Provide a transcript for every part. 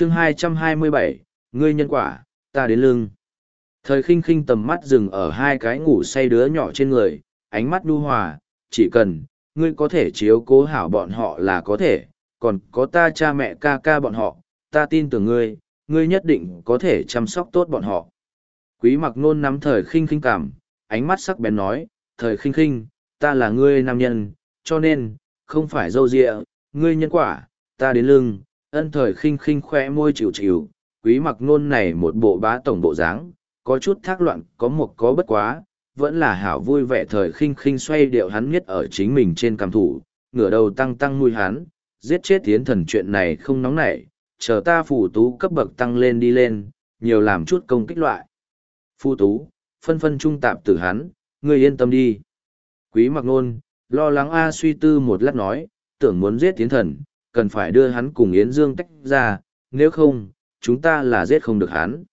chương 227, ngươi nhân quả, ta đến lưng. Thời khinh khinh tầm mắt dừng ở hai cái ngủ say đứa nhỏ trên người, ánh mắt nhu hòa, chỉ cần, ngươi có thể chiếu cố hảo bọn họ là có thể, còn có ta cha mẹ ca ca bọn họ, ta tin tưởng ngươi, ngươi nhất định có thể chăm sóc tốt bọn họ. Quý mặc nôn nắm thời khinh khinh cảm, ánh mắt sắc bén nói, thời khinh khinh, ta là ngươi nam nhân, cho nên, không phải dâu dịa, ngươi nhân quả, ta đến lưng, ân thời khinh khinh khoe môi chịu chịu, quý mặc nôn này một bộ bá tổng bộ dáng, có chút thác loạn, có một có bất quá, vẫn là hảo vui vẻ thời khinh khinh xoay điệu hắn nhất ở chính mình trên cằm thủ, ngửa đầu tăng tăng nuôi hắn, giết chết tiến thần chuyện này không nóng nảy, chờ ta phù tú cấp bậc tăng lên đi lên, nhiều làm chút công kích loại. Phù tú, phân phân trung tạp tử hắn, ngươi yên tâm đi. Quý mặc nôn, lo lắng A suy tư một lát nói, tưởng muốn giết tiến thần, cần phải đưa hắn cùng Yến Dương tách ra, nếu không, chúng ta là giết không được hắn.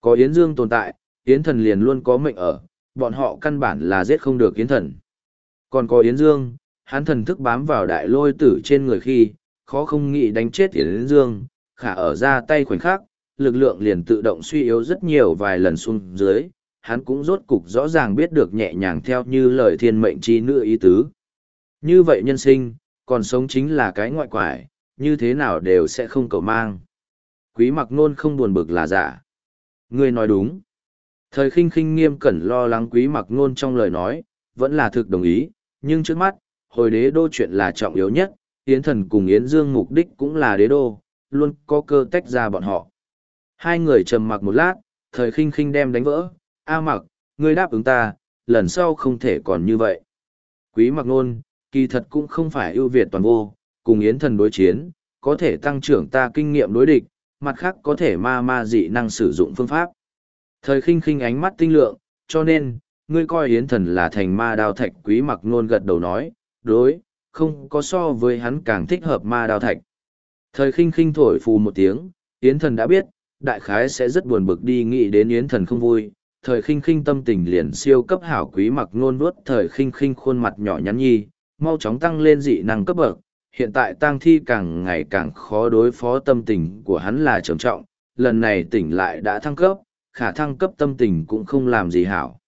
Có Yến Dương tồn tại, Yến thần liền luôn có mệnh ở, bọn họ căn bản là giết không được Yến thần. Còn có Yến Dương, hắn thần thức bám vào đại lôi tử trên người khi, khó không nghĩ đánh chết Yến Dương, khả ở ra tay khoảnh khắc, lực lượng liền tự động suy yếu rất nhiều vài lần xuống dưới, hắn cũng rốt cục rõ ràng biết được nhẹ nhàng theo như lời thiên mệnh chi nữ ý tứ. Như vậy nhân sinh, còn sống chính là cái ngoại quải, như thế nào đều sẽ không cầu mang. Quý mặc nôn không buồn bực là giả. Ngươi nói đúng. Thời khinh khinh nghiêm cẩn lo lắng quý mặc nôn trong lời nói, vẫn là thực đồng ý, nhưng trước mắt, hồi đế đô chuyện là trọng yếu nhất, Yến thần cùng Yến Dương mục đích cũng là đế đô, luôn có cơ tách ra bọn họ. Hai người trầm mặc một lát, thời khinh khinh đem đánh vỡ, A mặc, ngươi đáp ứng ta, lần sau không thể còn như vậy. Quý mặc nôn, kỳ thật cũng không phải ưu việt toàn vô, cùng Yến thần đối chiến, có thể tăng trưởng ta kinh nghiệm đối địch, mặt khác có thể ma ma dị năng sử dụng phương pháp. Thời khinh khinh ánh mắt tinh lượng, cho nên, ngươi coi Yến thần là thành ma đao thạch quý mặc nôn gật đầu nói, đối, không có so với hắn càng thích hợp ma đao thạch. Thời khinh khinh thổi phù một tiếng, Yến thần đã biết, đại khái sẽ rất buồn bực đi nghĩ đến Yến thần không vui. Thời khinh khinh tâm tình liền siêu cấp hảo quý mặc nôn nuốt thời khinh khinh khuôn mặt nhỏ nhắn nhi, mau chóng tăng lên dị năng cấp bậc. Hiện tại tang thi càng ngày càng khó đối phó tâm tình của hắn là trầm trọng, lần này tỉnh lại đã thăng cấp, khả thăng cấp tâm tình cũng không làm gì hảo.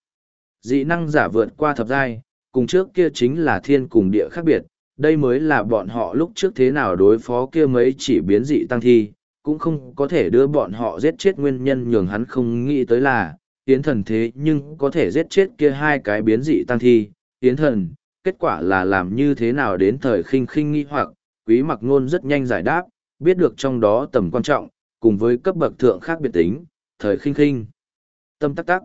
Dị năng giả vượt qua thập giai, cùng trước kia chính là thiên cùng địa khác biệt, đây mới là bọn họ lúc trước thế nào đối phó kia mấy chỉ biến dị tăng thi, cũng không có thể đưa bọn họ giết chết nguyên nhân nhường hắn không nghĩ tới là, tiến thần thế nhưng có thể giết chết kia hai cái biến dị tăng thi, tiến thần, kết quả là làm như thế nào đến thời khinh khinh nghi hoặc, quý mặc ngôn rất nhanh giải đáp, biết được trong đó tầm quan trọng, cùng với cấp bậc thượng khác biệt tính, thời khinh khinh. Tâm tắc tắc.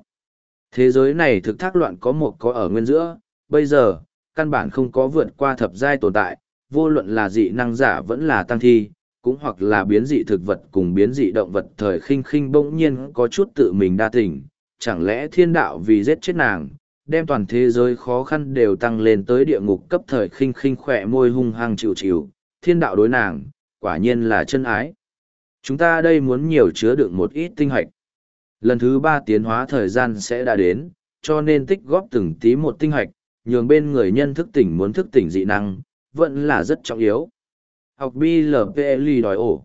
Thế giới này thực thác loạn có một có ở nguyên giữa, bây giờ, căn bản không có vượt qua thập giai tồn tại, vô luận là dị năng giả vẫn là tăng thi, cũng hoặc là biến dị thực vật cùng biến dị động vật thời khinh khinh bỗng nhiên có chút tự mình đa tình, chẳng lẽ thiên đạo vì giết chết nàng, đem toàn thế giới khó khăn đều tăng lên tới địa ngục cấp thời khinh khinh khỏe môi hung hăng chịu chịu, thiên đạo đối nàng, quả nhiên là chân ái. Chúng ta đây muốn nhiều chứa đựng một ít tinh hạch. Lần thứ ba tiến hóa thời gian sẽ đã đến, cho nên tích góp từng tí một tinh hạch, nhường bên người nhân thức tỉnh muốn thức tỉnh dị năng, vẫn là rất trọng yếu. Học BLPLI đòi ổ.